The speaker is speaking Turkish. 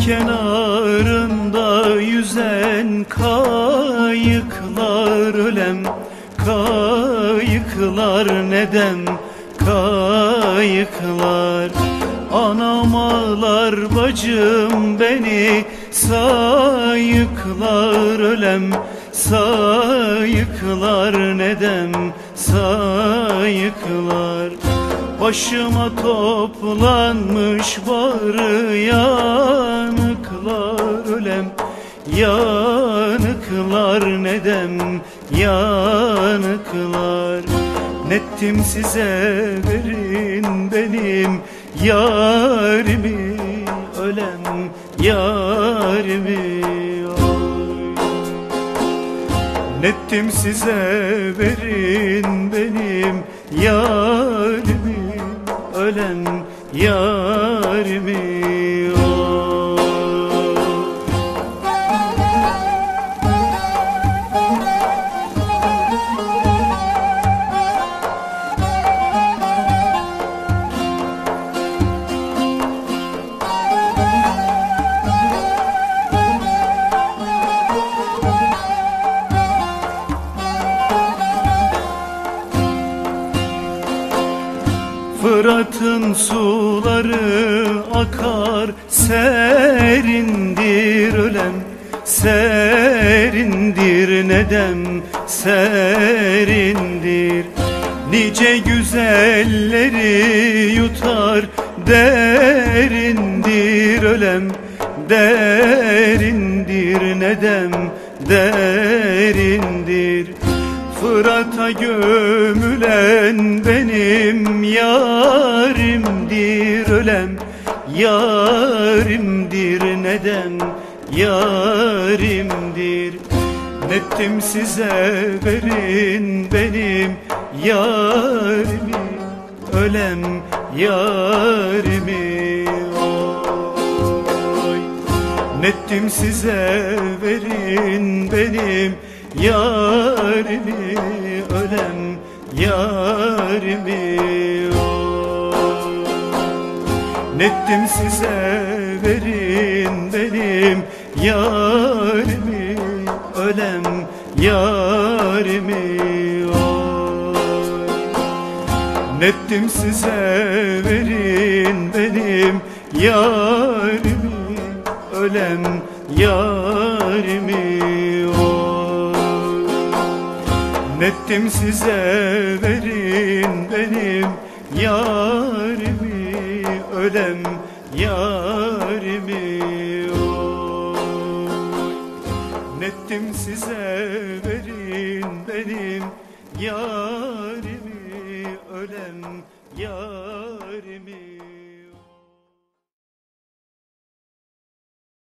kenarında yüzen kayıklar ölem. Kayıklar nedem kayıklar. Anam ağlar bacım beni sayıklar ölem. Sayıklar nedem sayıklar Başıma toplanmış var yanıklar ölem. Yanıklar nedem yanıklar. Nettim size verin benim yarimi ölem. Yarimi. Nettim size verin benim yarimi ölen yarimi Fırat'ın suları akar serindir ölem. Serindir nedem serindir. Nice güzelleri yutar derindir ölem. Derindir nedem derindir. Fırat'a gömülen benim yarimdir ölem Yarimdir neden yarimdir. Nettim size verin benim yarimi Ölem yarimi. Oy. Nettim size verin benim yarimi ölem yarimi. Nettim size verin benim yarimi ölem yarimi. Nettim size verin benim yarimi ölem yarimi. Nettim size verin benim yarimi ölem yarimi oy. Nettim size verin benim yarimi ölem yarimi